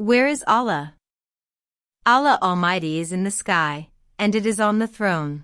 Where is Allah? Allah Almighty is in the sky, and it is on the throne.